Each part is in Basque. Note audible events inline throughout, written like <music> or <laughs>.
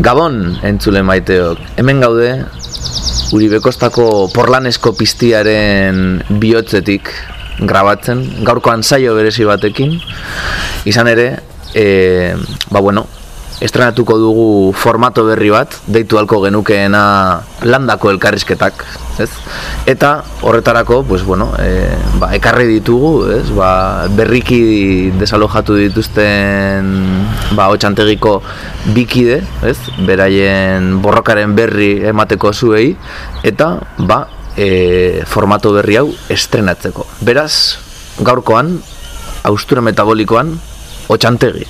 Gabon entzule maiteok, hemen gaude Uribekostako porlanesko piztiaren bihotzetik grabatzen, gaurkoan saio berezi batekin. Izan ere, e, ba bueno, estrenatuko dugu formato berri bat, deitu halko genukeena landako elkarrizketak, ez? Eta horretarako, pues bueno, e, ba, ekarri ditugu, ez? Ba, berriki desalojatu dituzten ba, otxantegiko bikide, ez? Beraien borrokaren berri emateko zuei, eta ba, e, formato berri hau estrenatzeko. Beraz, gaurkoan, austura metabolikoan, otxantegi.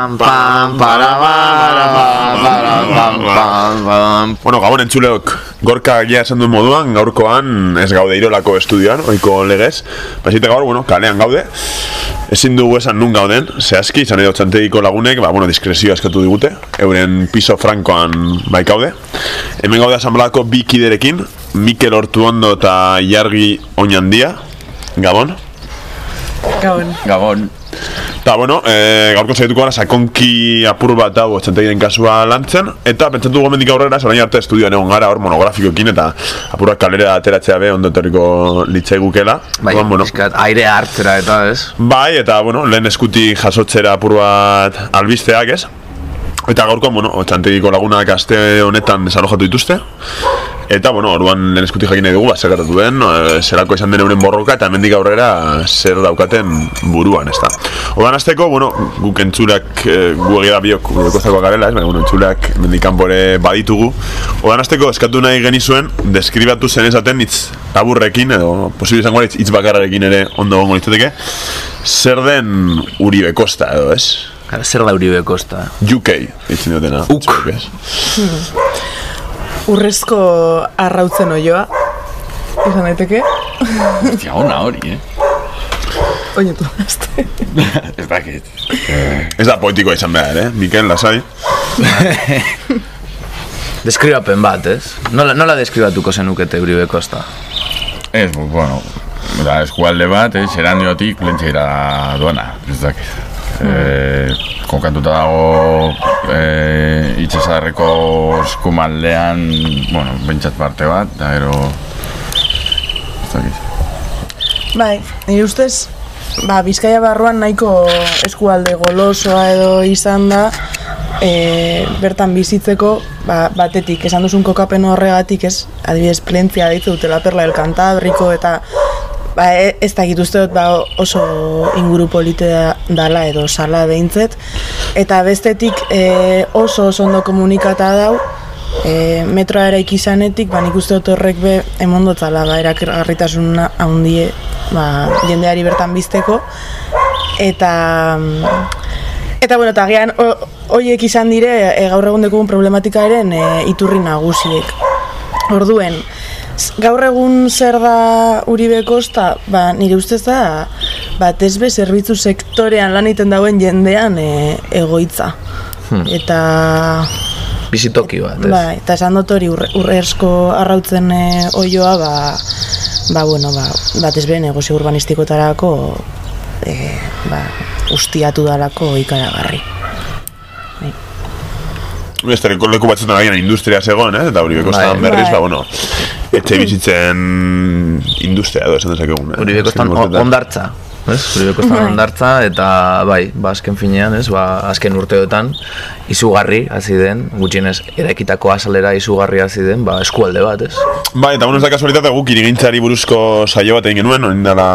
Pam, pam, para, para, para, pam, pam, pam. Bueno, gabon entzuleok, gorka egia esan duen moduan, gaurkoan ez gaude irolako estudioan, oiko legez, basite gaur, bueno, kalean gaude, ezin dugu esan nun gauden, zehazki, izan edo txantegiko lagunek, ba, bueno, diskrezioa eskatu digute, euren piso frankoan bai gaude. Hemen gaude asamblako bi kiderekin, Mikel Hortuondo eta Iargi Oñandia, gabon. Gabon. Gabon. Eta, bueno, e, gaurko zaituko gara sakonki apur bat hau txantegiren kasua lantzen Eta pentsatu dugu mendik aurrera, zorain arte estudioan egon gara hor monografikoekin Eta apurrak kalera ateratzea be, ondo etorriko litzaigukela Bai, Orduan, bueno, pixkat, aire hartzera eta ez? Bai, eta, bueno, lehen eskuti jasotzera apur bat albisteak ez Eta gaurkoan, bueno, txantegiko lagunak aste honetan desalojatu dituzte Eta, bueno, orduan lehen eskuti jakin nahi dugu, ba, zer gertatu den, e, zerako izan den euren borroka, eta hemendik aurrera zer daukaten buruan, ez da. Orduan azteko, bueno, guk entzulak, e, gu egia da biok, gure garela, ez, baina, bueno, entzulak hemendik kanpore baditugu. Orduan azteko, eskatu nahi genizuen, deskribatu zen esaten hitz laburrekin, edo posible izango hitz bakarrarekin ere ondo gongo litzateke, zer den Uribe Costa, edo, ez? Gara, zer da Uribe Costa? UK, ditzen diotena. Uk. Ez? Urrezko arrautzen oioa. Izan daiteke? Hostia, ona hori, eh? Oinetu azte. <laughs> Ez dakit. Ez da poetikoa izan behar, eh? Mikel, lasai. <laughs> Deskribapen bat, ez? Nola, nola deskribatuko zenukete Uribe Costa? Ez, bu- bueno, da, eskualde bat, eh, xerandiotik lentxeira duana, ez dakit. Eh, kokatuta dago eh, itxasarreko eskumaldean, bueno, bentsat parte bat, da ero... Ez dakit. Bai, nire ustez, ba, Bizkaia barruan nahiko eskualde golosoa edo izan da, e, bertan bizitzeko, ba, batetik, esan duzun kokapen horregatik, ez, adibidez, plentzia ditzu dutela perla el Cantabriko eta ba, e- ez dakit uste dut ba, oso inguru polite da- dala edo sala behintzet eta bestetik e, oso oso ondo komunikata dau e, metroa eraiki izanetik, ba, nik uste dut horrek be emondotzala ba, erakargarritasun handie ba, jendeari bertan bizteko eta eta bueno, eta agian ho- hoiek izan dire e, gaur egun dekugun problematikaren e, iturri nagusiek. Orduen, gaur egun zer da Uribe Kosta, ba, nire ustez da, bat ezbe zerbitzu sektorean lan egiten dauen jendean e, egoitza. Eta, Bizitoki bat, ez? ba, eta esan dut hori urre, urrezko arrautzen e, oioa, ba, ba, bueno, ba, bat ezbe negozio urbanistikotarako e, ba, ustiatu dalako ikaragarri. Beste leku leku batzutan agian industria zegoen, eh? Eta Uribe Costa Bai. berriz, Bai. ba, bueno, etxe bizitzen industria edo esan dezakegun, eh? Azken o- urteetan. ondartza, ez? Uribe Costan ondartza, eta bai, ba, azken finean, ez? Ba, azken urteotan, izugarri hasi den, gutxienez, eraikitako azalera izugarri hasi den, ba, eskualde bat, ez? Bai, eta bueno, ez da kasualitate guk irigintzari buruzko saio bat egin genuen, orain dela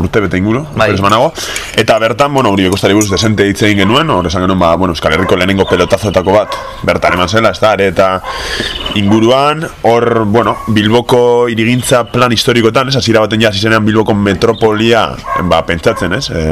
urte bete inguru, Bai. bai. manago. Eta bertan, bueno, Uribe Costari buruz desente hitz egin genuen, hor esan genuen, ba, bueno, Euskal Herriko lehenengo pelotazoetako bat, bertan eman zela, ez da, are eta inguruan, hor, bueno, Bilboko irigintza plan historikoetan, ez, hasiera baten ja, hasi zenean Bilboko metropolia, ba, pentsatzen, ez? E,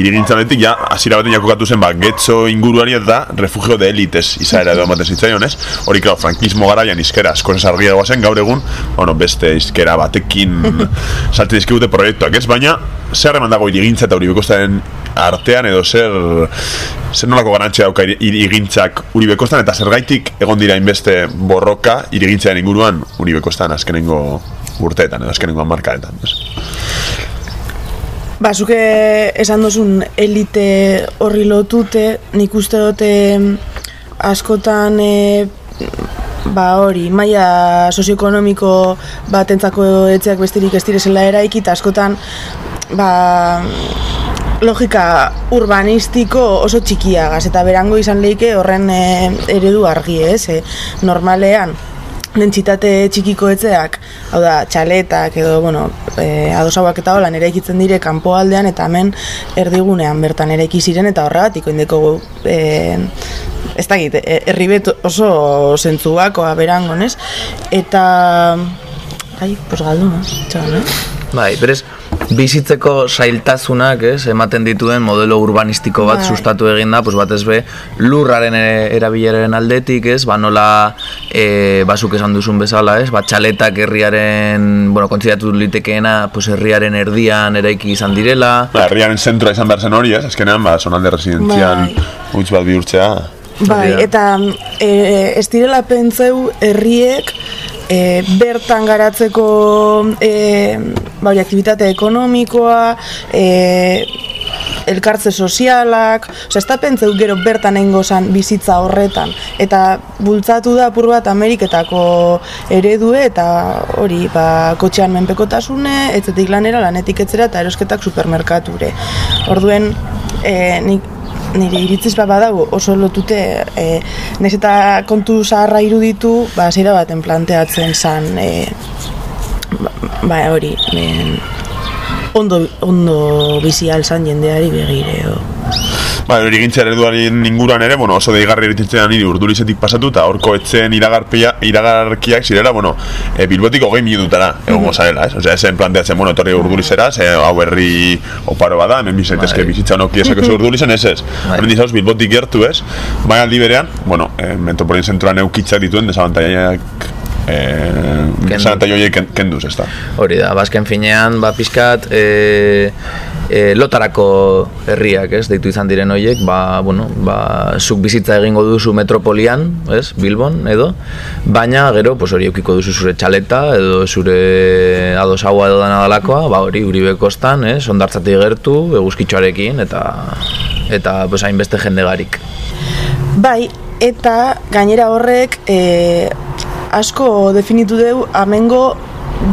irigintzanetik, ja, hasiera baten jakokatu zen, ba, getxo inguruari eta refugio de elites izaera edo ematen zitzaion, ez? Hori, klar, frankismo garaian izkera asko argia zen gaur egun, bueno, beste izkera batekin <laughs> salte dizkigute proiektuak, ez? Baina, zer eman dago irigintza eta hori bekostaren artean edo zer zer nolako garantzia dauka irigintzak uribekostan eta zergaitik egon dira inbeste borroka irigintzaren inguruan uribekostan azkenengo urteetan edo azkenengo markaetan. Ba, zuke esan dozun elite horri lotute, nik uste dute askotan e, ba hori, maila sozioekonomiko batentzako etxeak besterik ez direzela eraiki, eta askotan ba, logika urbanistiko oso txikiagaz, eta berango izan lehike horren e, eredu argi ez, e, normalean dentsitate txikiko etzeak, hau da, txaletak edo, bueno, e, adosauak eta holan eraikitzen dire kanpoaldean eta hemen erdigunean bertan eraiki ziren eta horregatik oindeko e, ez da git, e, erribet oso zentzuakoa berango, nes? Eta, ai, pues galdu, no? Txagan, eh? Bai, berez, bizitzeko sailtasunak, ez, ematen dituen modelo urbanistiko bat bai. sustatu egin da, pues batez be, lurraren e, erabileraren aldetik, ez, ba nola e, basuk esan duzun bezala, ez, ba txaletak herriaren, bueno, kontziatu litekeena, pues herriaren erdian eraiki izan direla. Ba, herriaren zentroa izan behar zen hori, ez, azkenean, ba, zonalde residentzian bai. bat bihurtzea. Bai, eta e, ez direla pentseu herriek e, bertan garatzeko e, bauri, aktivitate ekonomikoa, e, elkartze sozialak, oza, ez da pentseu gero bertan egingo bizitza horretan, eta bultzatu da apur bat Ameriketako eredue, eta hori, ba, kotxean menpekotasune, etzetik lanera, lanetik etzera, eta erosketak supermerkature. Orduen, e, nik, nire iritziz bat badago oso lotute e, nez eta kontu zaharra iruditu ba zira baten planteatzen zan e, ba, ba hori e, ondo, ondo bizi alzan jendeari begire o. Ba, hori gintza ereduaren inguruan ere, bueno, oso deigarri eritzen niri urdurizetik pasatu, eta horko etzen iragarpia, iragarkiak zirela, bueno, e, bilbotik hogei minutara, egon gozarela, ez? Osea, esen planteatzen, bueno, etorri urdurizera, ze hau herri oparo bada, hemen bizaitezke bai. bizitza honoki esako zu urdurizen, ez ez? Bai. Hemen dizauz, bilbotik gertu, ez? Baina aldi berean, bueno, e, metropolien zentroan eukitzak dituen, desabantaiak eh, zara eta kenduz, ez da. Hori da, bazken finean, ba, pizkat, e, e, lotarako herriak, ez, deitu izan diren horiek, ba, bueno, ba, zuk bizitza egingo duzu metropolian, ez, Bilbon, edo, baina, gero, pues, hori eukiko duzu zure txaleta, edo zure ados agua edo dana dalakoa, ba, hori, uri bekostan, ez, ondartzatik gertu, eguzkitxoarekin, eta, eta, pues, hainbeste jende garik. Bai, eta gainera horrek, e, asko definitu deu amengo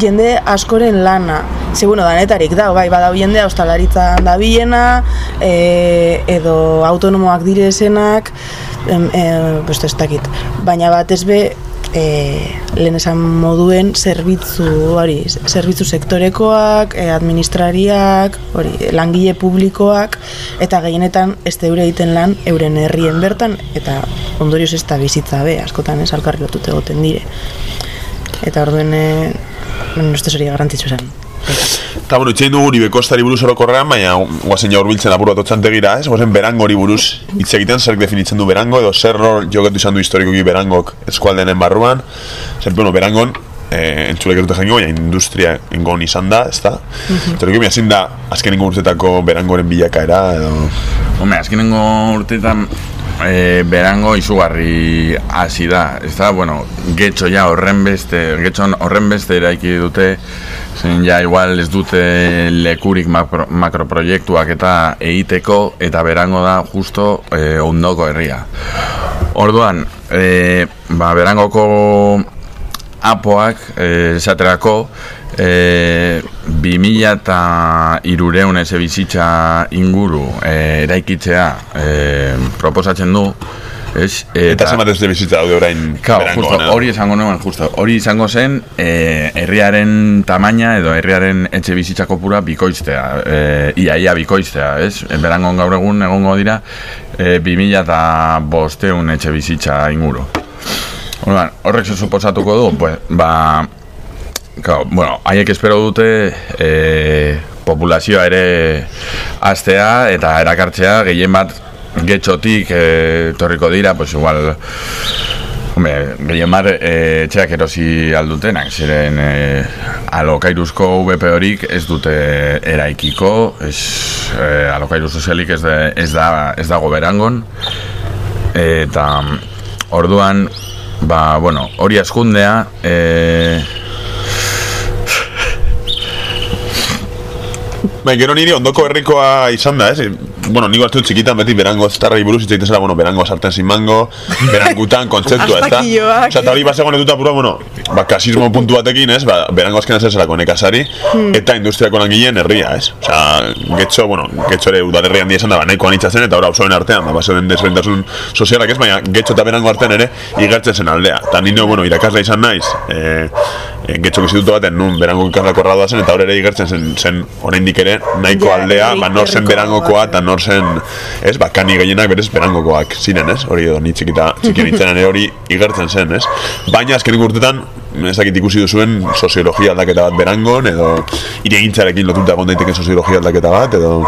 jende askoren lana. Ze, bueno, danetarik da, bai, badau jende ostalaritza da bilena, e, edo autonomoak direzenak, em, e, beste ez dakit. Baina bat ez be, e, lehen esan moduen zerbitzu, hori, zerbitzu sektorekoak, e, administrariak, hori, langile publikoak, eta gehienetan ez eure egiten lan euren herrien bertan, eta ondorioz ez da bizitza be, askotan ez alkarri lotute goten dire. Eta orduen, e, bueno, ez hori garrantzitsu zen. Eta, bueno, itxein dugu Uribe Kostari buruz orokorrean, baina guazen ja urbiltzen apur bat otxantegira, ez? Guazen berango hori buruz hitz egiten, zer definitzen du berango, edo zer rol jokatu izan du historikoki berangok eskualdenen barruan. Zer, bueno, berangon, eh, entzulek erute jengo, baina industria ingon izan da, ez da? Mm -hmm. ezin da, azkenengo urtetako berangoren bilakaera, edo... Hombre, azkenengo urtetan e, berango izugarri hasi da, ez da, bueno, getxo ja horren beste, getxo horren beste eraiki dute, zen ja igual ez dute lekurik makro, makroproiektuak eta egiteko, eta berango da justo e, ondoko herria. Orduan, e, ba, berangoko apoak, esaterako, e, bi mila eta irureun eze bizitza inguru e, eraikitzea e, proposatzen du Ez, eta, eta zemat ez bizitza daude orain justo, hori izango nuen, justo, hori izango zen e, herriaren tamaina edo herriaren etxe bizitzako pura bikoiztea, e, iaia bikoiztea, ez? E, berango gaur egun egongo dira e, 2000 eta bosteun etxe bizitza inguru. Horrek se suposatuko du, pues, ba, Claro, bueno, haiek espero dute e, populazioa ere astea eta erakartzea. Gehien bat getxotik e, torriko dira, pues igual Hombre, gehien mar, e, etxeak erosi aldutenak, ziren e, alokairuzko VP horik ez dute eraikiko, ez, e, alokairu sozialik ez, de, ez, da, ez dago berangon, eta orduan, ba, bueno, hori askundea, e, Bai, gero niri ondoko herrikoa izan da, ez? Bueno, niko hartu txikitan beti berango estarra buruz itzaiten zela, bueno, berango sartzen sin mango, berangutan, kontzeptua, ez da? Osa, eta hori basegon eduta pura, bueno, ba, kasismo puntu batekin, ez? Ba, berango azken zelako nekazari, eta industriako langileen herria, ez? Osa, getxo, bueno, getxo ere udalerrian di esan da, ba, nahiko anitza zen, eta ora osoen artean, ba, baso den desbentasun sozialak ez, baina getxo eta berango artean ere, igertzen zen aldea. Eta nino, bueno, irakasla izan naiz, e, e, getxo instituto baten nun berango ikaslako erradua zen, eta hor ere igertzen zen, zen oraindik ere nahiko Ja, aldea, ba, nor zen berangokoa eta nor zen, ez, ba, kani gehienak berez berangokoak ziren, ez? Hori edo, ni txikita, txikien itzenan hori igertzen zen, ez? Baina azkenik urtetan, ez dakit ikusi duzuen soziologia aldaketa bat berangon, edo iregintzarekin lotuta egon daiteke soziologia aldaketa bat, edo...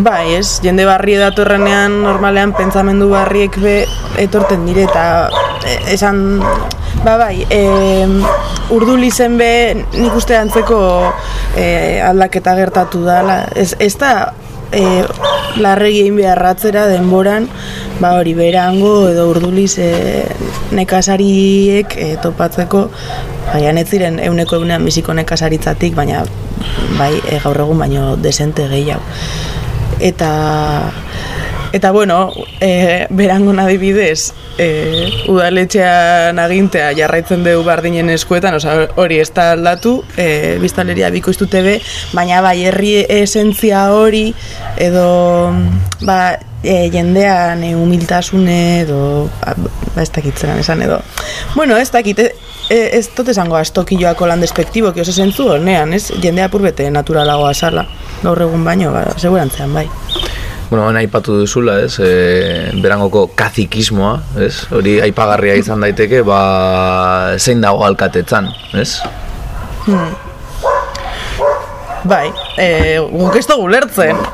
Bai, ez, jende barri datorrenean normalean pentsamendu barriek be etorten dire eta e, esan ba bai, e, urduli zen be nik uste antzeko e, aldaketa gertatu dala. Ez, ez da e, larregi egin beharratzera denboran ba hori berango edo urduliz e, nekazariek e, topatzeko Baina ez ziren euneko eunean biziko nekazaritzatik, baina bai e, gaur egun baino desente gehiago eta eta bueno, e, berangon adibidez, e, udaletxean agintea jarraitzen dugu bardinen eskuetan, oza, hori ez da aldatu, e, biztaleria bikoiztute be, baina bai herri esentzia hori, edo ba, e, jendean e, humiltasune edo ba, ba, ez dakitzeran esan edo bueno, ez dakit e, e, ez dut esango astokilloako lan despektibo oso zentzu honean, ez? Jende apurbete naturalagoa sala gaur egun baino, ba, segurantzean bai Bueno, hona aipatu duzula, ez, e, berangoko kazikismoa, ez, hori aipagarria izan daiteke, ba, zein dago alkatetzan, ez? bai, e, guk ez dugu lertzen <laughs>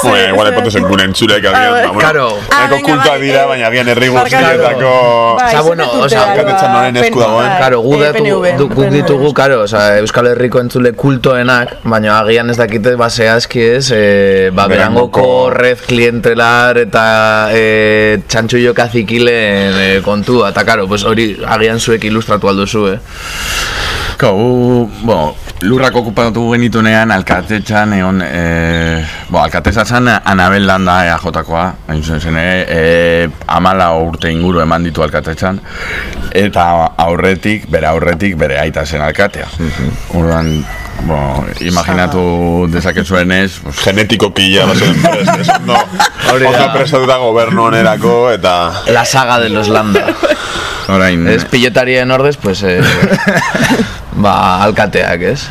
Bueno, igual epatu zen gure entzulek, Ah, agian, bai. bueno, Claro. Ah, nahiko venga, kultua bai, dira, eh, baina agian herri guztietako... Bai, Osea, bueno, zer osea, dute, alkatetzan ba, noren esku dagoen. bai, Claro, eh, guk PNV. ditugu, karo, oza, Euskal Herriko entzule kultoenak, baina agian ez dakite base aski ez, e, ba, berangoko red klientelar eta e, txantxullo kazikilen e, kontua, eta karo, pues hori agian zuek ilustratu alduzu, eh? Ko, gu, bueno, lurrak okupatu genitunean alkatetxan egon, e, bo, alkatetza zan Anabel Landa EAJ-koa, hain zuzen zen, e, e, amala urte inguru eman ditu alkatetxan, eta aurretik, bere aurretik, bere aita zen alkatea. Orduan, bo, imaginatu dezakezuen ez, <laughs> pues, bazen prest, ez ondo, Hori da. ondo prestatuta gobernu onerako, eta... La saga de los Landa. orain, Ez pilotarien ordez, pues, eh, <laughs> ba, alkateak, ez?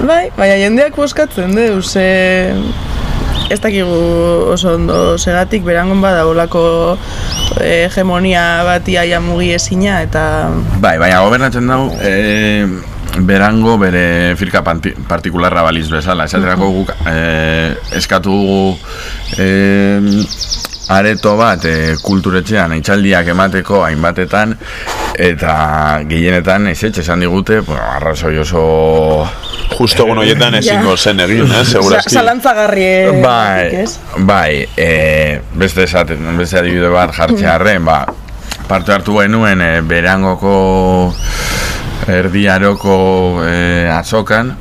Bai, baina jendeak boskatzen du, ze ez dakigu oso ondo. Segatik berangon bada olako eh, hegemonia bat iaia mugi ezina eta Bai, baina gobernatzen dau, e, berango bere firka partikularra baliz bezala. Esaterako guk e, eskatu dugu e, areto bat e, kulturetxean itxaldiak emateko hainbatetan eta gehienetan ez esan digute, bueno, arrazoi oso Justo egun horietan ezingo zen egin, eh, segurazki. zalantzagarri bai, ez? bai, e, beste esaten, beste adibide bat jartzearren, ba, parte hartu genuen e, berangoko erdiaroko e, azokan,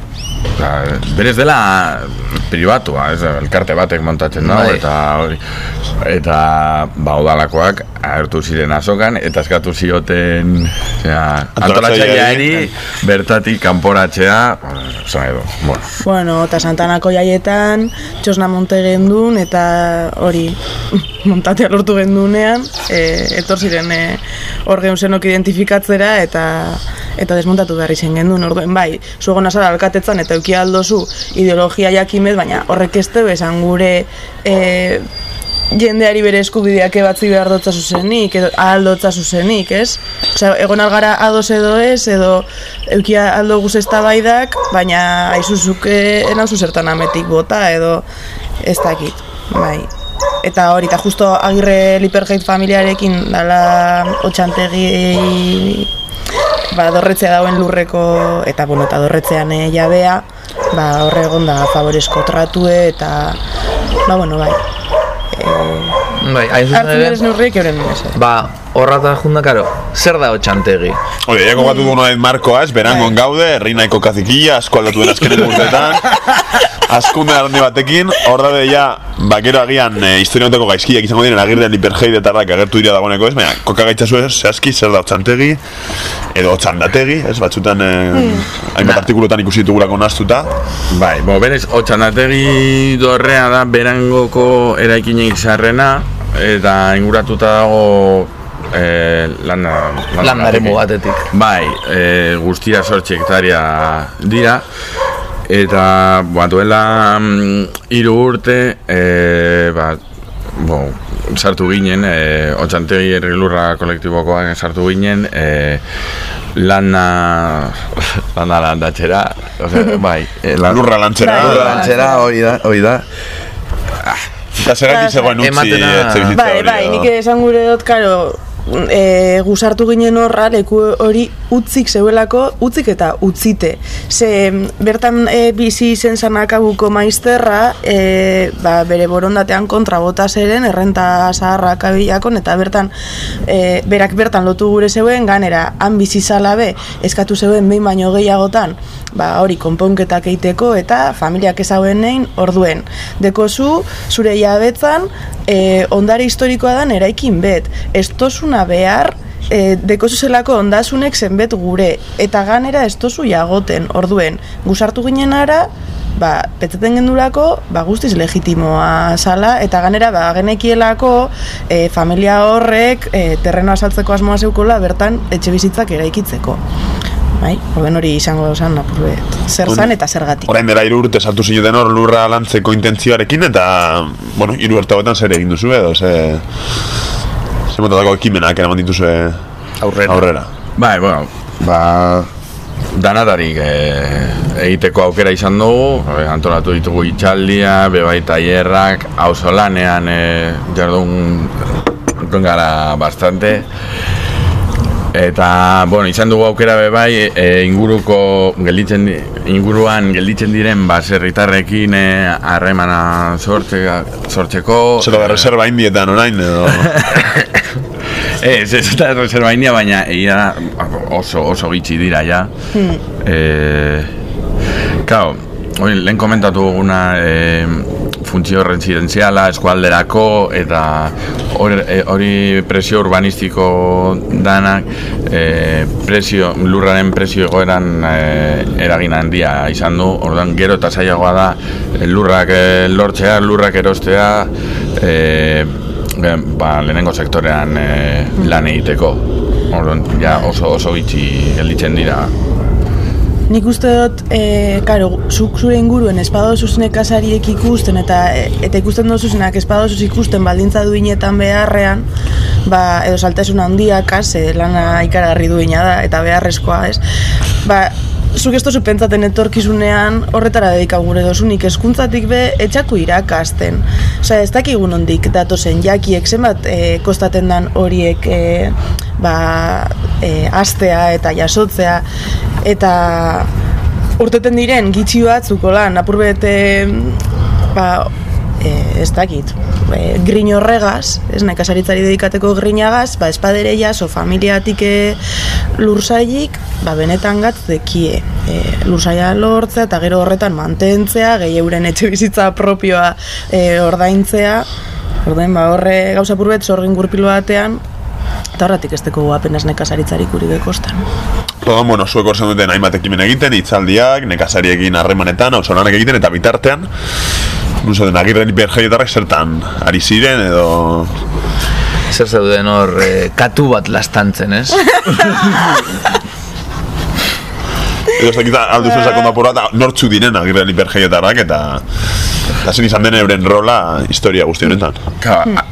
Ba, berez dela pribatua, ez, elkarte batek montatzen dago, Bai. eta hori, eta ba, udalakoak agertu ziren azokan, eta eskatu zioten osea, antolatzaileari bertatik kanporatzea, zan edo, bueno, Bueno, eta Santanako jaietan, txosna monte gendun, eta hori, <laughs> montatea lortu gendunean, e, etor ziren e, hor geun zenok identifikatzera, eta eta desmontatu behar izen gendun, orduen bai, zuego nazara alkatetzan, eta euki aldozu ideologia jakimez, baina horrek ez tebe esan gure e, jendeari bere eskubideak ebatzi behar dotza zuzenik, edo ahal dotza zuzenik, ez? Osea, egon algara ados edo ez, edo eukia aldo guz eztabaidak, baina aizuzuke enauzu zertan ametik bota, edo ez dakit, bai. Eta hori, eta justo agirre Lipergeit familiarekin dala otxantegi ba, dorretzea dauen lurreko, eta bueno, eta dorretzean eh, jabea, ba, horre egon da favorezko tratue, eta, ba, bueno, bai. E, Bai, hain zuzen hartzen ere, neurriek euren ez. ba, horrata junda, karo, zer da otxantegi? Oye, ya kokatu du noet Markoa, ez, berangon gaude, herrinaiko kazikilla, asko aldatu den azkenen urteetan. <laughs> Askunde handi batekin, hor daude ja, bakero agian e, historia noteko gaizkiak izango diren agirrean hiperjei detarrak agertu dira dagoeneko ez, baina koka gaitzazu ez, zehazki zer da otxantegi, edo otxandategi, ez, batzutan e, hainbat artikulutan ikusi ditugulako naztuta. Bai, bo, berez, otxanategi dorrea da berangoko eraikinek zarrena, eta inguratuta dago e, landa, Landaremu batetik. Bai, e, guztira sortxe hektaria dira, eta ba, duela mm, hiru urte, e, ba, bo, sartu ginen, e, otxantegi herrilurra kolektibokoak sartu ginen, e, lana, <laughs> lana landatxera, osea, <laughs> bai, e, lan, Lurra lantzera. Lurra lantzera, hori da, hori da. Eta zergatik zegoen utzi Ematena- etxe bizitza Bai, hori. bai, nik esan gure dut, karo, e, gusartu ginen horra, leku hori utzik zeuelako, utzik eta utzite. Ze, bertan e, bizi izen zanakabuko maizterra, e, ba, bere borondatean kontra bota zeren, errenta zaharrak abilakon, eta bertan, e, berak bertan lotu gure zeuen, ganera, han bizi zalabe, eskatu zeuen behin baino gehiagotan, ba, hori konponketak eiteko eta familiak ezauen nein orduen. Dekozu, zure jabetzan, e, ondare historikoa dan eraikin bet. Ez tosuna behar, e, dekozu zelako ondasunek zenbet gure, eta ganera ez tozu jagoten, orduen. Gusartu ginen ara, ba, petzeten gendulako, ba, guztiz legitimoa zala, eta ganera, ba, genekielako e, familia horrek e, terreno asaltzeko asmoa zeukola, bertan etxe bizitzak eraikitzeko. Bai, orden hori izango zen, apurbet, zer zan eta zergatik. Orain dela hiru urte sartu zineten hor lurra lantzeko intentzioarekin eta, bueno, hiru urte hauetan zer egin duzu edo, ze... Ze motatako ekimenak eraman dituzue Aurrera. aurrera. Bai, bueno, ba, danatarik e, egiteko aukera izan dugu, e, antolatu ditugu itxaldia, bebai tailerrak, auzolanean e, jardun jardun gara bastante. Eta, bueno, izan dugu aukera be bai, e, inguruko gelditzen di- inguruan gelditzen diren baserritarrekin e, harremana sortze, sortzeko Zer da reserva indietan orain edo... <laughs> Ez, ez eta reserva india, baina da oso, oso gitxi dira ja. Eh, Kao, hori lehen komentatu duguna eh, funtzio residenziala eskualderako eta eh, hori presio urbanistiko danak eh, presio, lurraren presio egoeran eh, eragin handia izan du, orduan gero eta zailagoa da lurrak eh, lortzea, lurrak erostea Ge- ba, lehenengo sektorean e, lan egiteko. Orduan, ja oso oso gitxi gelditzen dira. Nik uste dut, e, karo, zuk zure inguruen espadozuz nekazariek ikusten eta eta ikusten dozuzenak espadozuz ikusten baldintza duinetan beharrean, ba, edo saltasun handia kase lana ikaragarri duina da eta beharrezkoa, ez? Ba, zuk ez tozu pentsaten etorkizunean horretara dedika gure dozunik eskuntzatik be etxaku irakasten. Osea, ez dakigun ondik datozen jakiek zenbat e, kostaten dan horiek e, ba, e, astea eta jasotzea eta urteten diren gitxi batzuk lan apurbet e, ba, e, ez dakit e, grin horregaz, ez nekazaritzari dedikateko grinagaz, ba, espadere jaso familiatik e, lursailik, ba, benetan gatz dekie. E, lursaia lortzea eta gero horretan mantentzea, gehi euren etxe bizitza propioa e, ordaintzea, Ordain, ba, horre gauza purbet zorgin gurpilo batean, eta horretik ez teko apenas nekazaritzarik uri bekostan. Orduan, bueno, zuek hor duten hainbat ekimen egiten, hitzaldiak, nekazariekin harremanetan, hausolanak egiten, eta bitartean, nun zaten, agirren hiperjaiotarrak zertan ari ziren, edo... Zer zeuden hor, eh, katu bat lastantzen, ez? <laughs> Edo ez dakit alduzu esakon da porra, eta nortzu diren agirren hiperjaiotarrak, eta... Eta zen izan den euren rola historia guzti honetan. Ka, a-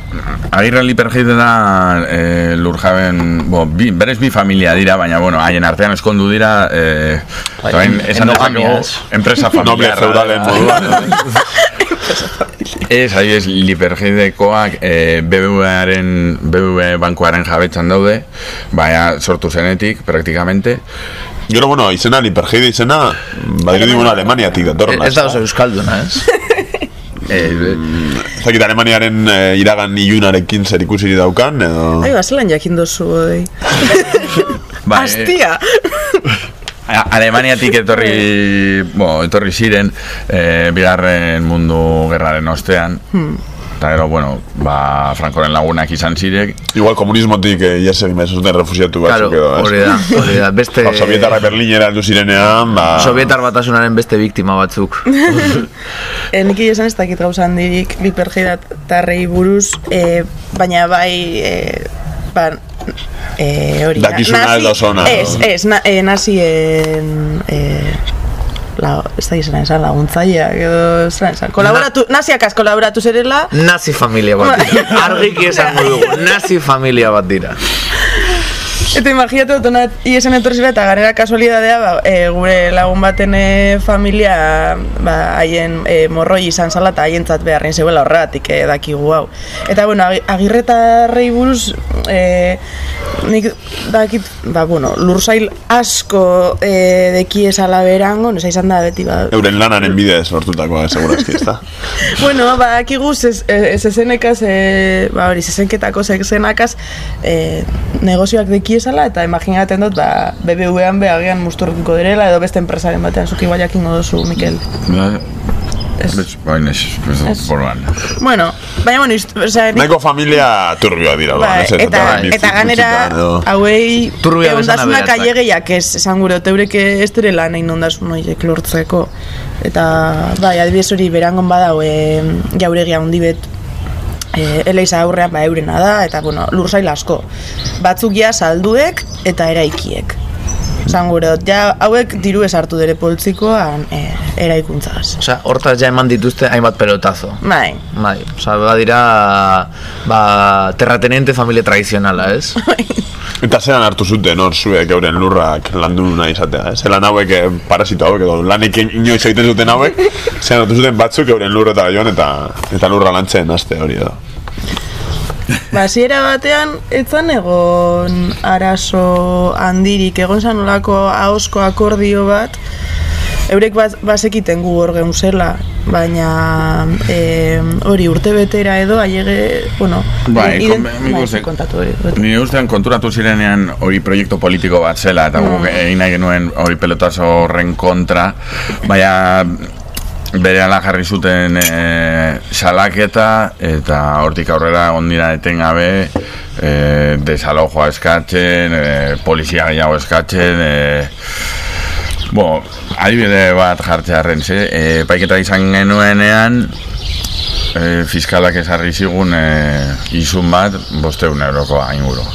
agirre lipergeide da e, lurjaben, bo, bi, berez bi familia dira, baina, bueno, haien artean eskondu dira, e, Bai, orain esan endogamiaz. enpresa Noble <laughs> familiarra. feudalen moduan. <laughs> Ez, adibidez, lipergidekoak e, BBVaren, BBV bankuaren jabetzan daude, baina sortu zenetik, praktikamente. Gero, bueno, izena, lipergeide izena, badirudi, bueno, Alemaniatik datorrela. Ez da oso euskalduna, ez? <laughs> E, Zakit Alemaniaren eh, iragan ilunarekin zer ikusi daukan, edo... Ai, bazelan jakin dozu, oi. <laughs> ba, Astia! A- Alemaniatik etorri, <laughs> bo, etorri ziren e, bigarren mundu gerraren ostean. Eta gero, bueno, ba, Frankoren lagunak izan zirek. Igual komunismotik eh, egin behar zuten refusiatu Claro, batzuk edo, ez? hori da, hori da. Beste... Ba, Sovietarra Berlinera aldu zirenean, ba... Sovietar batasunaren beste biktima batzuk. <laughs> E, nik esan ez dakit gauza handirik bipergidatarrei buruz, e, baina bai, e, ba, e, hori... Dakizuna nazi- edo zona, Ez, edo? ez, na, e, nazien... E, la, ez da izan esan laguntzaia, edo zelan esan, kolaboratu, naziakaz kolaboratu zerela, Nazi familia bat dira. <laughs> Argiki esango dugu, nazi familia bat dira. Eta imaginatu dut, ona iesen etorri eta ganera kasualidadea, ba, e, gure lagun baten e, familia, ba, haien e, morroi izan zala eta haientzat beharren zeuela horregatik e, dakigu hau. Eta, bueno, agi- agirretarrei buruz, e, nik dakit, ba, bueno, lursail asko e, deki esala berango, nesa izan da beti, ba, Euren lanaren bidez sortutakoa, segurazki, ez da? <laughs> Bueno, ba, akigu zezenekaz, e, ba, hori, zezenketako zezenakaz e, negozioak dekiesala, eta imaginaten dut, ba, BBV-an behagian musturriko direla, edo beste enpresaren batean, zuki bai jakingo duzu, Mikel. Ez. Ez, baina ez, ez, Ez. boroan. Bueno, baina, bueno, ist, osea, nik- Nahiko familia turbioa dira, Ba, ba, ez eta, ni eta ganera, hauei aberatsak. ailegeiak ez, esan gure, teurek ez direla nahi ondasun horiek lortzeko. Eta, bai, adibidez hori berangon badau, e, jauregia handi bet, e, eleiza aurrean ba eurena da, eta, bueno, lursail asko. Batzuk ja salduek eta eraikiek. Esan gure, dut, ja, hauek diru esartu dere poltsikoan e, eraikuntzaz. Osea, hortaz ja eman dituzte hainbat pelotazo. Bai, Bai, osea, badira, ba, terrateniente familia tradizionala, ez? <laughs> Eta zelan hartu zuten hor zuek euren lurrak landu nahi izatea, ez? Zelan hauek eh, parasito hauek edo lanik inoiz egiten zuten hauek, zelan hartu zuten batzuk euren lurretara joan eta eta lurra lantzen aste hori edo. Ba, hasiera batean, etzan egon arazo handirik, egon zan olako ahosko akordio bat, eurek bat, bazekiten gu hor geun zela, baina e, hori urte betera edo, aiege, bueno, Bai, ident- kon- nik bai, kontatu hori. Ni ustean konturatu zirenean hori proiektu politiko bat zela eta guk egin nahi genuen hori pelotazo horren kontra, baina bere ala jarri zuten e, salaketa eta hortik aurrera ondira etengabe e, desalojoa eskatzen, e, polizia gehiago eskatzen, e, Bo, adibide bat jartzearen, ze, e, paiketa izan genuenean, e, fiskalak ezarri zigun e, izun bat, bosteun euroko inguru.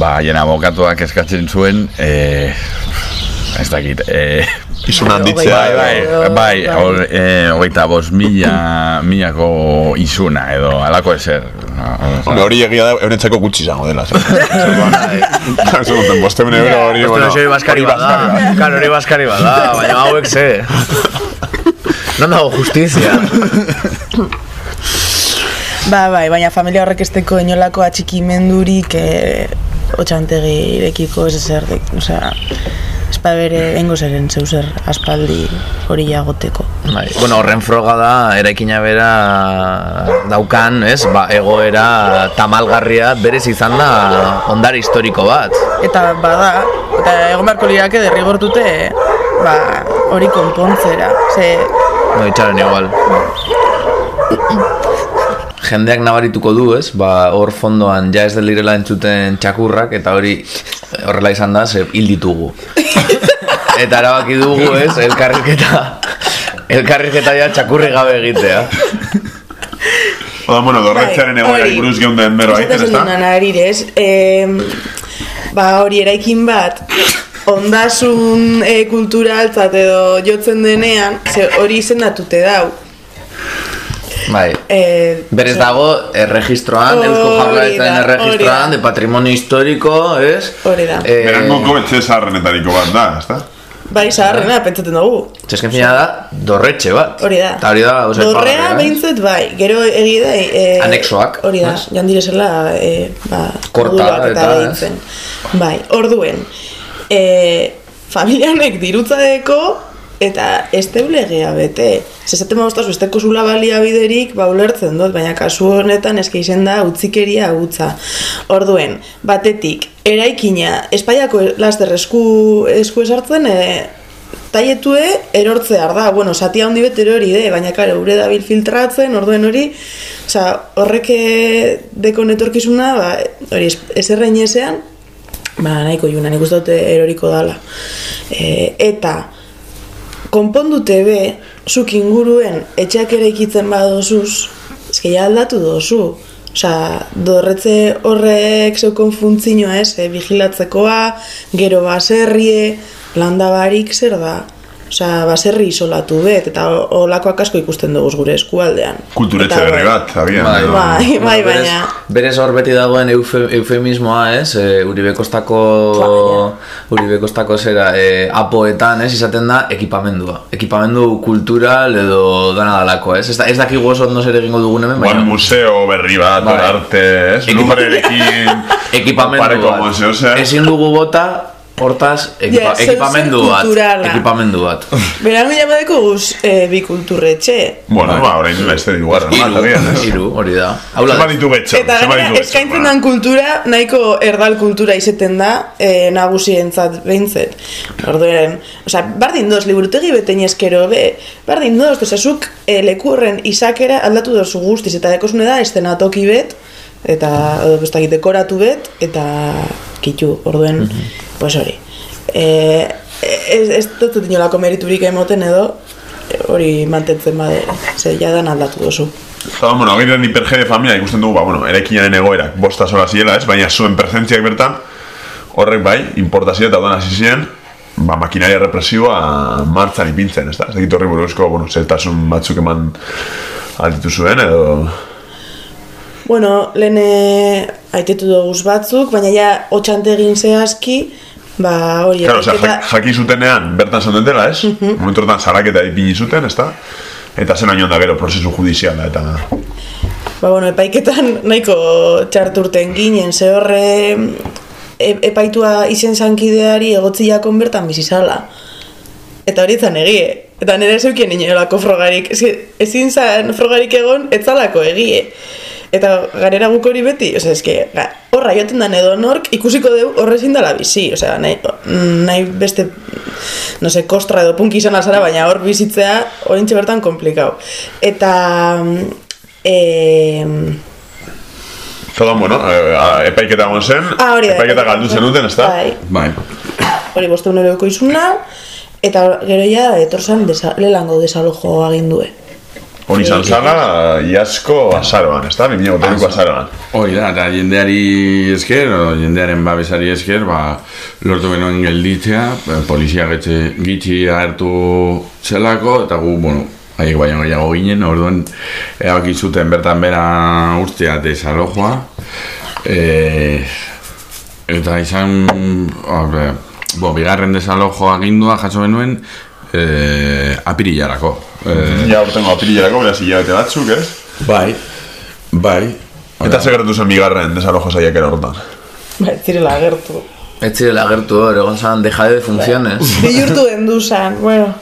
Ba, haien abokatuak eskatzen zuen, e, ez dakit, e, Izun handitzea bai, bai, edo... bai, hor, e, hogeita bost mila, milako izuna edo, alako ezer. Hombre, hori egia da, eurentzako gutxi izango dela. <laughs> Zer bosteun euro hori, Bueno, hori baskari bada. Claro, hori baskari bada, baina hauek ze. Non dago justizia. Ba, bai, baina familia horrek esteko inolako atxikimendurik e, otxantegi irekiko ez ezer, osea, espa bere engo zeren zeuzer aspaldi hori jagoteko. Bai, bueno, horren froga da, eraikina bera daukan, ez, ba, egoera tamalgarria berez izan da ondare historiko bat. Eta bada, eta egon beharko liake derrigortute, ba, hori konpontzera. Ze, No, itxaren igual. <clears throat> Jendeak nabarituko du, ez? Ba, hor fondoan ja ez delirela entzuten txakurrak eta hori horrela izan da, ze hil ditugu. <laughs> eta erabaki dugu, ez? Elkarriketa elkarriketa ja txakurri gabe egitea. Oda, bueno, dorretzearen egoera hori. buruz geunden bero aiten, ez da? arirez, em, ba hori eraikin bat, ondasun e, kulturaltzat edo jotzen denean, ze hori izendatute dau. Bai. Eh, Berez dago erregistroan, Hori Eusko da, Jaurlaritzaren erregistroan, da. de patrimonio historiko, ez? Hori da. Eh, Berangoko etxe zaharrenetariko bat da, ezta? Bai, zaharrena, pentsatzen dugu. Txesken fina da, dorretxe bat. Hori da. Eta hori da, oza, Dorrea eh? behintzet bai, gero egi da... E, Anexoak, Hori da, ez? jan direzela, e, ba, Korta eta, ez? deitzen. Bai, orduen, e, familianek dirutzadeko eta ez teulegea bete. Zezaten maustaz, besteko zula baliabiderik, ba, ulertzen dut, baina kasu honetan eske izen da utzikeria gutza. Orduen, batetik, eraikina, espaiako laster esku, esku esartzen, e, taietue erortzear da, bueno, sati handi bet erori de, baina kare, ure dabil filtratzen, orduen hori, osea, horrek eh, dekon etorkizuna, ba, hori, es- eserrein ezean, ba, nahiko juna, nik dute eroriko dala. E, eta, konpondute be, zuk inguruen etxeak ere ikitzen badozuz, eske ja aldatu dozu. Osea, dorretze horrek zeukon funtzioa ez, eh, vigilatzekoa, gero baserrie, landabarik zer da. Osea, baserri isolatu bet, eta olakoak asko ikusten dugu gure eskualdean. Kulturetxe berri bat, agian. Bai, Bai, bai, berez, baina- Berez hor beti dagoen eufe, eufemismoa, ez? E, Uribe Kostako... Uribe Kostako zera, e, apoetan, ez? Izaten da, ekipamendua. Ekipamendu kultural edo dana dalako, ez? Ez, da, ez dakigu oso ondo zer egingo dugun hemen, baina... museo berri bat, Bai. arte, ez? Lujarekin, ekipamendu pareko bat. museo, zer? Ezin dugu bota, hortaz, ekipa, zer- ekipamendu bat. kulturala. Ekipamendu bat. <laughs> Berango jamadeko guz e, bi kulturretxe. Bueno, ba, orain beste diguarra, bat, Iru, agian, ez? iru, hori da. Hau da, Zema ditu betxo, Eta betxo. eskaintzen den kultura, nahiko erdal kultura izeten da, e, nagusientzat behintzet. Orduen, osea, bardin doz, liburutegi betein eskero, be, bardin doz, osea, zuk e, leku horren izakera aldatu dozu guztiz, eta dekosune da, estenatoki bet, eta, edo, bestakit, dekoratu bet, eta kitu, orduen, pues hori. E, ez, ez dut dut inolako meriturik emoten edo, hori mantentzen bade, ze jadan aldatu dozu. Eta, bueno, agiren hipergede familia ikusten dugu, ba, bueno, eraikinaren egoerak bosta sola ziela, ez? Baina zuen presentziak bertan, horrek bai, importazioa eta odan hasi ziren, ba, makinaria represiboa martzan ipintzen, ez da? Ez dakit horri buruzko, bueno, zeltasun batzuk eman altitu zuen, edo... Bueno, lehen eh, aitetu dugu batzuk, baina ja otxante egin zehazki, ba hori Claro, osea, epaiketa- jak, jakin zutenean bertan zondetela, ez? Momentu hortan zaraketa ipini zuten, ez? Eta zen da gero prozesu judiziala, eta... ba, bueno, epaiketan <laughs> nahiko txarturten ginen, ze horre e, epaitua izen zankideari egotziakon bertan bizizala. Eta hori zan egie. Eta nire zeukien inolako frogarik. Ez, ezin zan frogarik egon, etzalako egie. Eta garera guk hori beti, osea, eske, horra joten dan edo nork ikusiko dugu horrezin dela bizi, osea, nahi, nahi beste, no se, kostra edo punki izan azara, baina hor bizitzea orintxe bertan komplikau. Eta, eh, Zodan, bueno, eh, epaiketa egon zen, ah, hori da, epaiketa galdu zenuten, ez da? Bai, Bai. hori bosteun euroko izuna, eta gero ja, etorzan desa, lelango desalojo agindue. Hori izan zala, iasko azaroan, ez da? 2008ko azaroan. Hori da, eta jendeari esker, o jendearen babesari esker, ba, lortu genuen gelditzea, eh, polizia getxe gitxi agertu zelako, eta gu, bueno, haiek baino gehiago ginen, orduan erabaki zuten bertan bera ustea desalojoa. E, eta izan, horre, bo, bigarren desalojoa agindua jaso genuen, e, apirilarako. E, Ja, urtengo apirilerako, beraz hilabete batzuk, ez? bai, bai. Eta segertu zen bigarren desalojo saiakera hortan. Ba, ez zirela agertu. Ez zirela agertu hor, egon zan dejade de funciones. Bihurtu den duzan, bueno.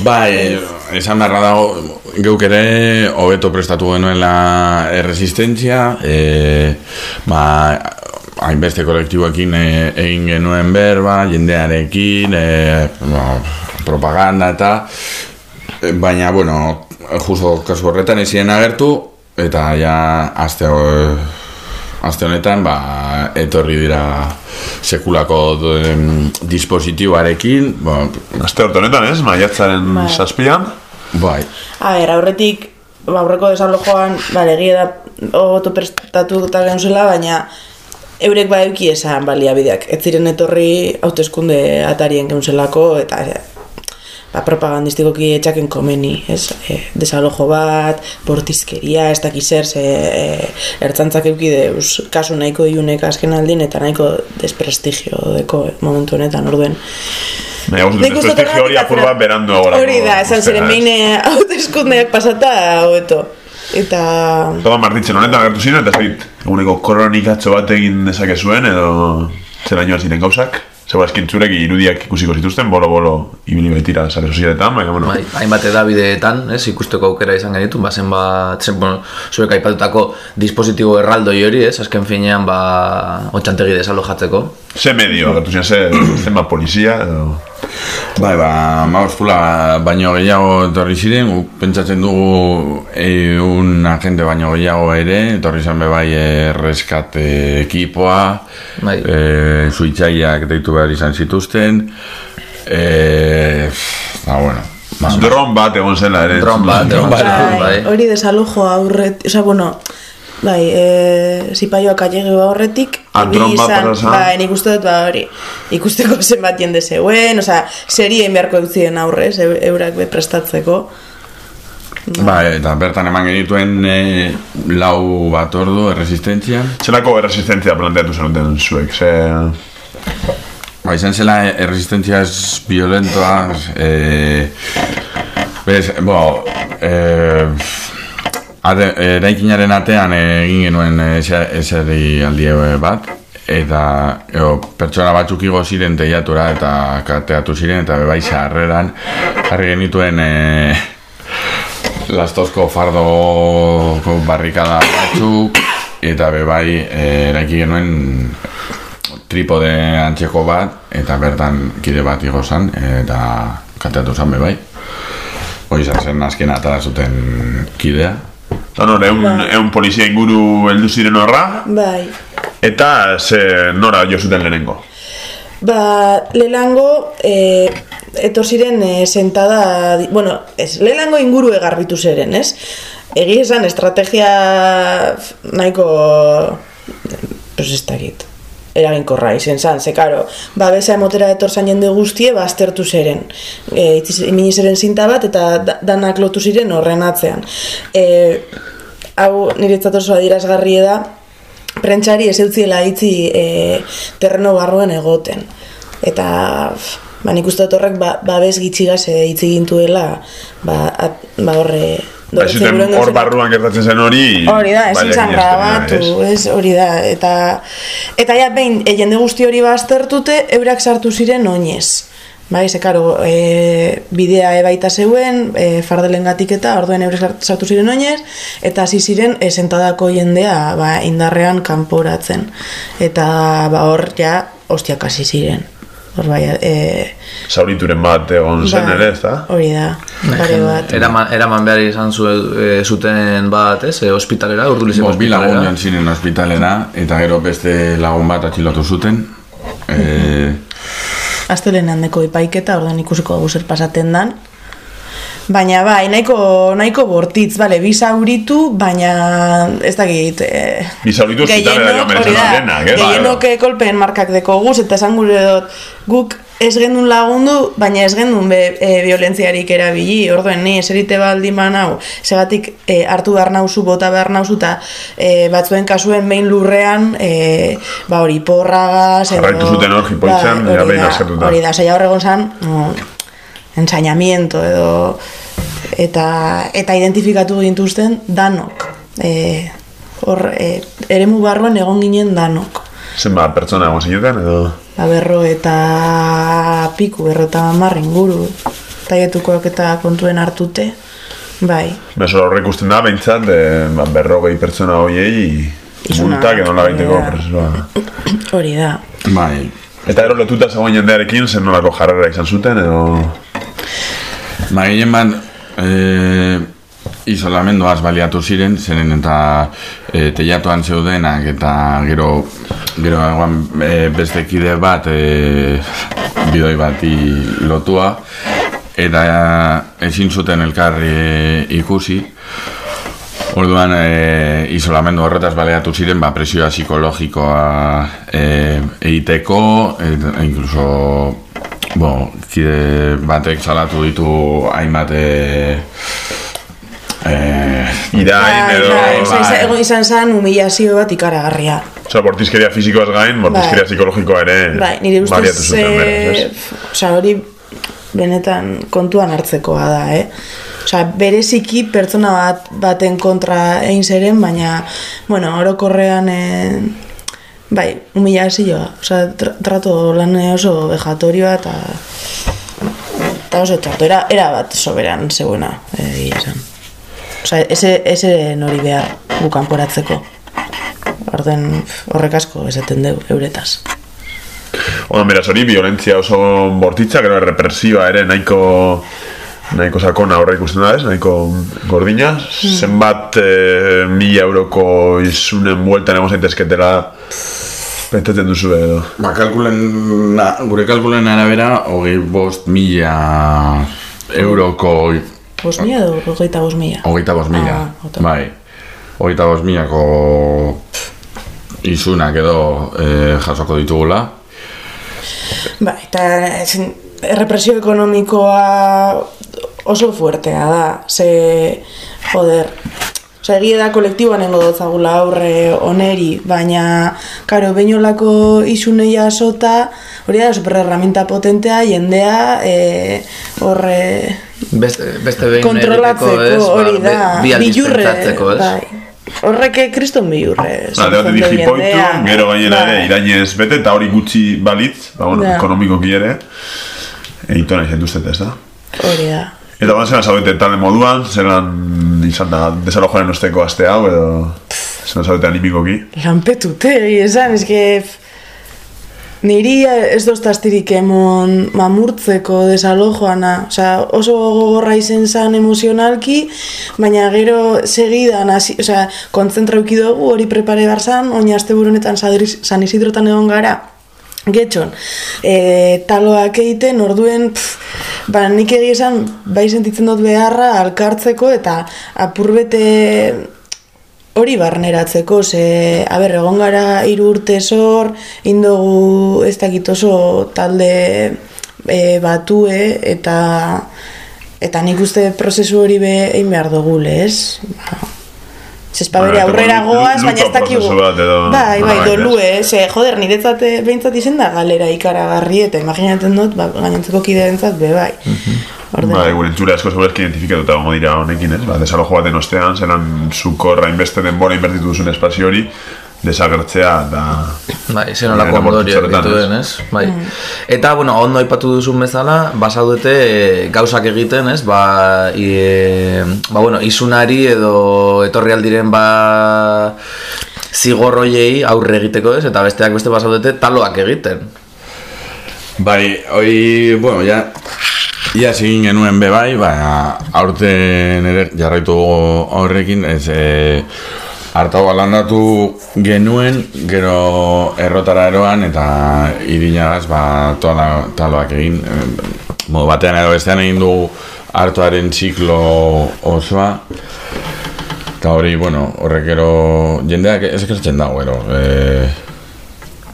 Bai, esan beharra dago, geuk ere hobeto prestatu genuela erresistentzia, e, ba, hainbeste kolektiboekin e, egin genuen berba, jendearekin, e, ba, propaganda eta, baina, bueno, justo kasu horretan ezien agertu, eta ja, aste, ho- aste honetan, ba, etorri dira sekulako em, dispositiboarekin, ba, hortu honetan, ez? Maiatzaren Bai. zazpian. bai, A ber, aurretik, ba, aurreko desalojoan, bale, egia da oto prestatu eta geunzela, baina eurek ba euki esan baliabideak. Ez ziren etorri hauteskunde atarien geunzelako, eta ba, propagandistikoki etxaken komeni, ez? E, desalojo bat, bortizkeria, ez dakiz zer, ze e, ertzantzak eukide, us, kasu nahiko iunek azken aldin, eta nahiko desprestigio deko momentu honetan, orduen. Baina, desprestigio hori apur bat berandu agorako. Hori da, esan ziren behin ez? eh, hauteskundeak pasata, hobeto. Eta... Toma martitzen honetan agertu ziren, eta zait, eguneko kronikatxo bat egin dezake zuen, edo zeraino ziren gauzak. Zego eskin zurek irudiak ikusiko zituzten, bolo-bolo ibili baitira sare sozialetan, baina, bueno, Bai, hainbat edabideetan, ez, ikusteko aukera izan genitu, ba, zenbat, zen, bueno, zuek aipatutako dispositibo erraldoi hori, ez, azken finean, ba, otxantegi desalojatzeko. ze medio agertu ziren, ze zenbat polizia, edo... Bai, ba, maus pula baino gehiago etorri ziren, guk pentsatzen dugu un agente baino gehiago ere, etorri zen be bai eh, reskate ekipoa, Bai. e, zuitzaiak deitu behar izan zituzten, e, ba, bueno, ba, Dron bat egon zela ere. Dron bat, egon bat, Bai, bai. hori desalojo aurret, osea, bueno, bai, e, zipaioak ailegio aurretik, Ah, ibili dron bat izan- pasa. Bai, nik uste dut, ba, hori, ikusteko <laughs> zenbat jende zeuen, osea, serien beharko eutzien aurrez, eu, eurak be prestatzeko. ba, eta bertan eman genituen e, lau bat ordu erresistentzian, Zelako erresistentzia planteatu zenuten zuek, ze... Ba, izan zela erresistentzia ez violentoa, e, bez, bo, e, eraikinaren atean egin genuen eseri aldi bat, eta eo, pertsona batzuk igo ziren teiatura eta kateatu ziren, eta bebai harreran jarri genituen e, lastozko fardoko barrikada batzuk, eta bebai e, eraiki genuen tripode antzeko bat, eta bertan kide bat igo zan, eta kateatu zan bebai. Hoi izan zen azken atara zuten kidea. Eta nor, eun, eun polizia inguru heldu ziren horra, Bai, eta ze nora jo zuten lehenengo. Ba, lelango, e, etor ziren e, sentada, bueno, ez, lelango inguru egarbitu zeren, ez? Egi esan, estrategia nahiko, pues ez dakit, eraginkorra izen zan, ze karo, ba, beza emotera etor zan jende guztie, ba, aztertu zeren. E, itziz- imini zeren zinta bat, eta da, danak lotu ziren horren atzean. E, hau niretzat oso adirazgarri da, prentsari ez eutziela itzi e, terreno barruen egoten. Eta, ba, nik uste horrek ba, babes gitxigaz e, itzi gintuela, ba, at, ba horre... Ba, zuten hor barruan gertatzen zen hori... Hori da, ezin zan grabatu, ez, hori da, eta eta ja behin, e, jende guzti hori baztertute, eurak sartu ziren oinez. Bai, ze karo, e, bidea ebaita zeuen, e, fardelengatik eta orduen sart- sartu ziren oinez, eta hasi ziren e, sentadako jendea ba, indarrean kanporatzen. Eta ba, hor ja, ostiak hasi ziren. Hor bai, e, Zaurituren bat egon zen bai, ere, ez da? Hori da, pare bat. Eraman, eraman behar izan zu, e, zuten bat, ez, e, ospitalera, urdulizeko Bo, bi lagun ospitalera. ziren ospitalera, eta gero beste lagun bat atxilotu zuten. E, Astelenean deko ipaiketa, ordan ikusiko dugu zer pasaten dan. Baina bai, nahiko, nahiko bortitz, bale, bi zauritu, baina ez dakit... Eh, Bi zauritu ospitalera joan da, aldenak, eh? Gehienok eh, kolpeen markak deko guz, eta esan gure dut, guk ez gendun lagundu, baina ez gendun be, e, violentziarik erabili, orduen ni eserite baldin banau, segatik e, hartu behar nauzu, bota behar nauzu, eta e, batzuen kasuen behin lurrean, e, ba hori, porragaz, edo... Jarraitu zuten hor jipoitzen, hori behin da, askatuta. Hori da, saia horregon zan, no, ensañamiento edo eta eta identifikatu gintuzten danok. E, hor, e, eremu barruan egon ginen danok. Zenba pertsona egon zineten, edo... Ba, berro eta piku, berro eta hamar inguru. Taietukoak eta kontuen hartute. Bai, Beso horrek ikusten da, behintzat, e, ba, berrogei pertsona hoiei Isuna, multak edo nola da. presoa. <clears throat> hori da. bai, Eta ero lotuta zegoen jendearekin, zen nolako jarrera izan zuten, edo... Ba, gehien bat, e, isolamendoaz baliatu ziren, zeren eta e, teiatuan zeudenak, eta gero, gero egon e, beste kide bat, e, bidoi bati lotua, eta ezin zuten elkarri e, ikusi, Orduan, e, isolamendu horretaz baleatu ziren, ba, presioa psikologikoa e, egiteko, eta incluso Bo, kide batek salatu ditu hainbat eh, eh, Irain Bai, edo... bai, bai. izan- izan- zen humillazio bat ikaragarria. Osa, bortizkeria fisikoaz gain, bortizkeria Bai. psikologikoa ere Bai, nire ustez, zuten e, ez? oza, hori benetan kontuan hartzekoa da, eh? Osa, bereziki pertsona bat baten kontra egin zeren, baina, bueno, orokorrean, e, bai, humillazioa, osa, tra trato lan oso vejatorioa eta eta oso trato, era, era bat soberan zeuena, egia esan. Osa, ese, ese nori behar gukan poratzeko. Orden horrek asko esaten dugu, euretaz. Oda, beraz, hori violentzia oso bortitza, gero represioa ere nahiko nahiko sakona horre ikusten da ez, nahiko gordina. Zenbat eh, mila euroko izunen bueltan egon zaitezketela pentsatzen duzu edo. Ba, kalkulen, na, gure kalkulen arabera, hogei bost mila euroko, Bos mila edo hogeita bos mila? hogeita bost mila, Ah, bai, hogeita bost milako izunak edo eh, jasoko ditugula. Ba, eta ezin- errepresio ekonomikoa oso fuertea da, ze, joder, Osa, egia da kolektiboan nengo dotzagula aurre oneri, baina, karo, beinolako isunei asota, hori da, super herramienta potentea, jendea, e, horre, Beste, beste behin kontrolatzeko, ez, hori ba, da, bi, bi aldiz bilurre, bai. Horrek kriston bilurre. Ba, de batetik sortzen du jipoitu, jendea. gero gainera ere Bai. irainez bete, eta hori gutxi balitz, ba, bueno, Ja. ekonomikoki ere, egiten nahi zentuztet ez da. Hori da. Eta ban zelan zaudete talde moduan, zelan izan da desalojoaren osteko aste hau, edo zelan zaudete animikoki. Lanpetute, egia esan, eske... Niri ez doztastirik emon mamurtzeko desalojoana, osea, oso gogorra izen zan emozionalki, baina gero segidan, hasi, osea, kontzentra euki dugu, hori prepare bar zan, oina azte burunetan San Isidrotan egon gara, getxon, e, taloak egiten, orduen, pff, ba, nik egia esan, bai sentitzen dut beharra, alkartzeko, eta apurbete hori barneratzeko, ze, a ber, egon gara hiru urte zor, indogu ez dakit oso talde e, batue, eta eta nik uste prozesu hori be egin behar dugule, ez? Ba, Zespa bere Bueno, aurrera goaz, baina ez dakigu. Bai, bai, dolu, eh? Ze, joder, niretzat eh, behintzat izen da galera ikaragarri, eta imaginatzen dut, ba, gainontzeko kideentzat be, bai. Orden, Ba, gure entzule asko segurazki identifikatuta gongo dira honekin, ez? Ba, desalojo baten ostean, zelan zuko inbeste denbora inbertitu duzun espazio hori, desagertzea, da... Bai, zen olako bortitzetan, dituen, ez? Bai. Eta, bueno, ondo aipatu duzun bezala, basaudete e, gauzak egiten, ez? Ba, e, ba, bueno, izunari edo etorri aldiren ba zigorroiei aurre egiteko, ez? Eta besteak beste basaudete taloak egiten. Bai, hoi, bueno, ja, ia egin genuen be bai, baina aurten ere jarraitu horrekin, ez, e, hartau landatu genuen, gero errotara eroan, eta irinagaz, ba, toala, taloak egin, e, modu batean edo bestean egin dugu hartuaren ziklo osoa, eta hori, bueno, horrek ero jendeak ez ekertzen dago, ero, e,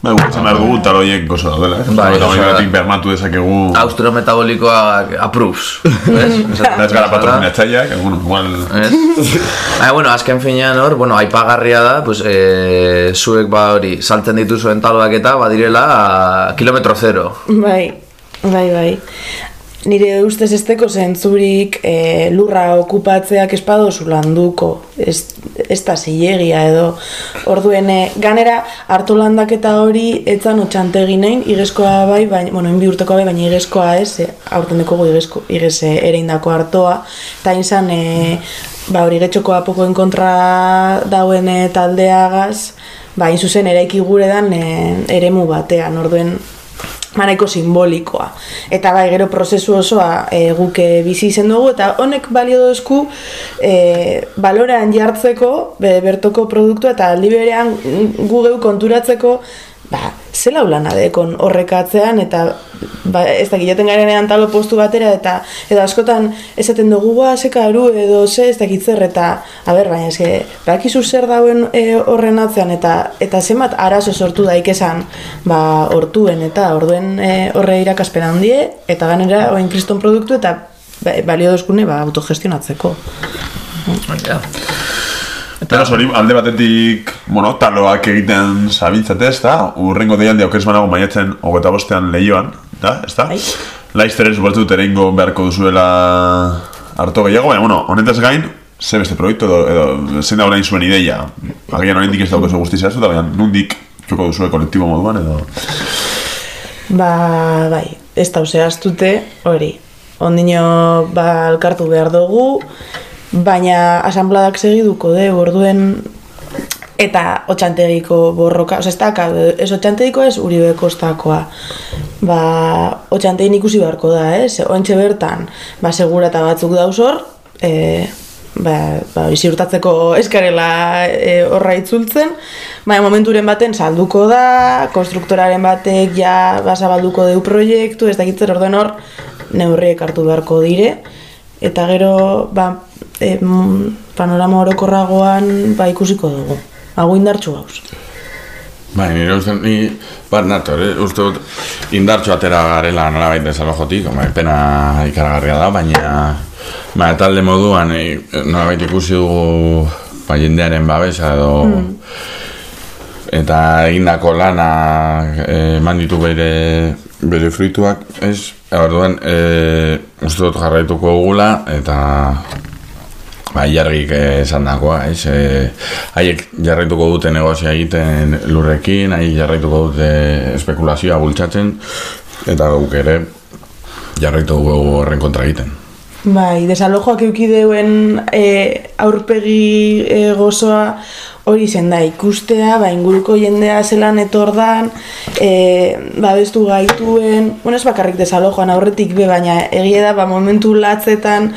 Ba, guretzen behar dugu taloiek gozo daudela, eh? Bai, bainatik bermatu dezakegu... Austro metabolikoak approves, ez? <laughs> Ez gara patrocinatzaileak, eh, bueno, igual... Baina, bueno, azken finean hor, bueno, aipagarria da, pues, e, zuek ba hori, saltzen dituzuen taloak eta badirela kilometro zero. Bai, bai, bai. Nire ustez esteko zentzurik e, lurra okupatzeak espadozu landuko, ez, ez da zilegia edo. Orduen, e, ganera, hartu landaketa hori etzan otxantegi nahin, igezkoa bai, baina, bueno, inbi urtekoa bai, baina igezkoa ez, e, aurten dekogu igezko, igez e, ere indako hartoa, eta inzan, e, ba, hori getxoko apokoen kontra dauen e, taldeagaz, ba, hain zuzen eraiki gure dan e, eremu batean, orduen, manaiko simbolikoa. Eta bai, gero prozesu osoa e, guk e, bizi izen dugu, eta honek balio dozku e, balorean jartzeko be, bertoko produktua, eta aldi berean gu geu konturatzeko ba, zela ulana dekon horrekatzean, eta ba, ez da gilaten garenean talo postu batera, eta eta askotan esaten dugu ba, sekaru edo ze ez dakit zer, eta a ber, baina eske, bakizu zer dauen e, horren atzean, eta eta zenbat arazo sortu daik esan, ba, hortuen, eta orduen e, horre irakaspen handie, eta ganera, oin kriston produktu, eta ba, balio dozkune, ba, autogestionatzeko. Ja. Eta hori alde batetik, bueno, taloak egiten zabiltzate, ez da? Urrengo deialdi aukez banago maiatzen hogeta bostean lehioan, da? Ez da? Bai. Laizter ez dut erengo beharko duzuela harto gehiago, baina, bueno, honetaz gain, ze beste proiektu edo, edo zein da orain zuen ideia? Agian oraindik ez daukazu guzti zehaztu, eta baina nundik txoko duzue kolektibo moduan edo... Ba, bai, ez da zehaztute hori. Ondino, ba, elkartu behar dugu, baina asanbladak segiduko de, orduen eta otxantegiko borroka, oza, ez da, ez otxantegiko ez uribe kostakoa. Ba, otxantegin ikusi beharko da, ez? Ointxe bertan, ba, segura eta batzuk dauzor, e, ba, ba, ziurtatzeko eskarela e, horra itzultzen, baina momenturen baten salduko da, konstruktoraren batek ja basabalduko deu proiektu, ez dakitzer orduen hor, neurriek hartu beharko dire, eta gero ba, e, panorama orokorragoan ba, ikusiko dugu. Hago indartxu gauz. Bai, nire uste, ni bat nator, eh? uste dut indartxo atera garela nola baita desalojotik, pena ikaragarria da, baina ba, talde moduan e, nola baita ikusi dugu ba, jendearen babesa edo eta egindako lana eh, eman ditu bere bere fruituak, ez? Orduan, e, uste dut jarraituko dugula eta ba, jarrik esan dagoa, ez? E, haiek jarraituko dute negozia egiten lurrekin, haiek jarraituko dute espekulazioa bultzatzen, eta guk ere jarraituko horren kontra egiten. Bai, desalojoak eukideuen e, aurpegi e, gozoa hori zen da ikustea, ba, inguruko jendea zelan etordan, e, babestu gaituen, bueno, ez bakarrik desalojoan aurretik be, baina egia da, ba, momentu latzetan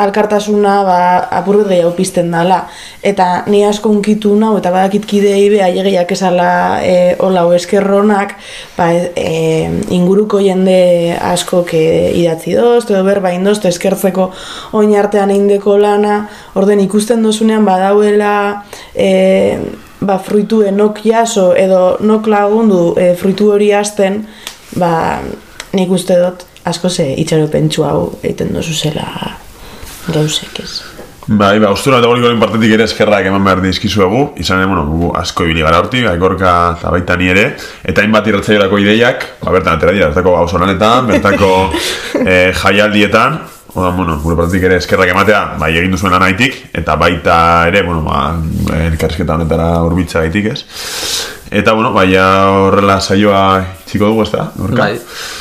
alkartasuna ba, apurbet gehiago pizten dala. Eta ni asko unkitu nau, eta badakit kidei be, aiegeiak esala e, hola eskerronak, ba, e, inguruko jende asko ke idatzi dozt, edo berba indozt, eskertzeko oin artean eindeko lana, orden ikusten dozunean badauela e, ba, fruitu enok jaso edo nok lagundu e, fruitu hori hasten, ba, nik uste dut asko ze itxaro pentsu hau egiten dozu zela gauzek ez. Bai, ba, ustura eta goliko partetik ere eskerrak eman behar dizkizuegu, izan ere, bueno, gu asko ibili gara hortik, aikorka eta baita ni ere, eta hainbat irratzaiorako ideiak, ba, bertan atera dira, bertako gauzonanetan, bertako <laughs> eh, jaialdietan, Oda, bueno, gure partetik ere eskerrak ematea, bai egin duzuen lanaitik, eta baita ere, bueno, ba, elkarrizketa honetara urbitza gaitik, ez? Eta, bueno, baina horrela saioa txiko dugu, ez da? Bai,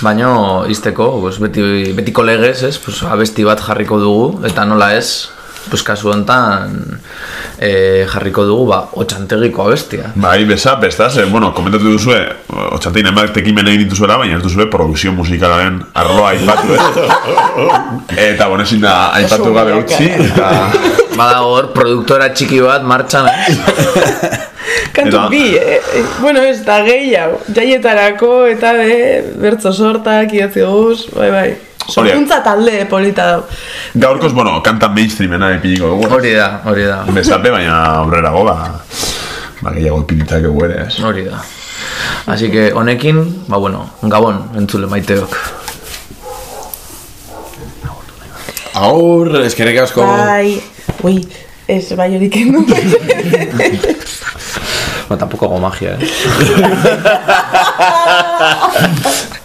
baino izteko, pues, beti, betiko legez, ez? Pues, abesti bat jarriko dugu, eta nola ez, pues, kasu honetan e, jarriko dugu, ba, otxantegiko abestia. Bai, besap, ez da, ze, bueno, komentatu duzue, otxantein emak tekimen egin dituzuela, baina ez duzue produkzio musikalaren arloa aipatu, eh? <laughs> eta, bueno, ezin da, aipatu gabe utzi, eta... Bada hor, produktora txiki bat martxan, eh? <laughs> Kantu Eta- bi, e, e, bueno, ez da gehiago, jaietarako eta de, bertzo sortak, idatzi guz, bai, bai. Sorkuntza talde polita dau. Gaurkoz, bueno, kanta mainstreamena ipiniko dugu. Hori da, hori da. Besape, baina aurrerago, ba, ba, gehiago ipinitzak egu ere, ez? Hori da. Así que honekin, ba bueno, gabon entzule maiteok. Aur, eskerrik asko. Bai, ui, ez bai horik endu. <laughs> Ba, tampoco hago magia, eh? <laughs>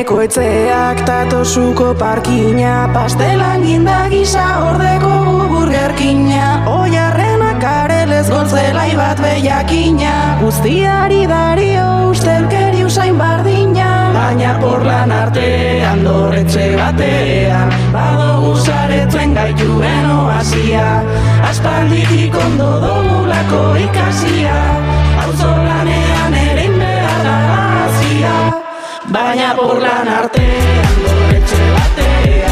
Etxeak tatosuko parkina Pastelan ginda gisa ordeko burgerkina. Oiarrenak karelez goltzelai bat behiakina. Guztiari dario ustelkeri usain bardina. Baina porlan artean dorretxe batean Badogu saretzen gaituen oasia. Aspalditik ondo dogulako ikasia Auzolanean baina burlan artean, goretxe batean.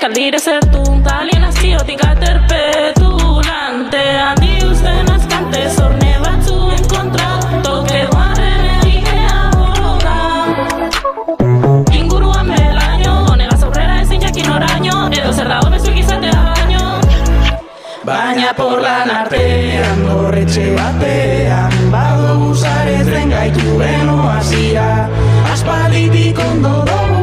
que al dir ser tu un tal i nas tio tinc a terpetulante a dius de nas cantes orne batzu en contra me dije a boca inguru ame el año o negas obrera es inyaki noraño edo zer dao bezu egizate daño. Baina por lan artean gorretxe batean badu usarez den gaitu beno azira aspalditik ondo dugu